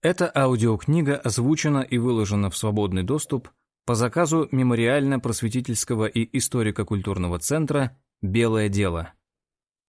Эта аудиокнига озвучена и выложена в свободный доступ по заказу Мемориально-просветительского и историко-культурного центра «Белое дело».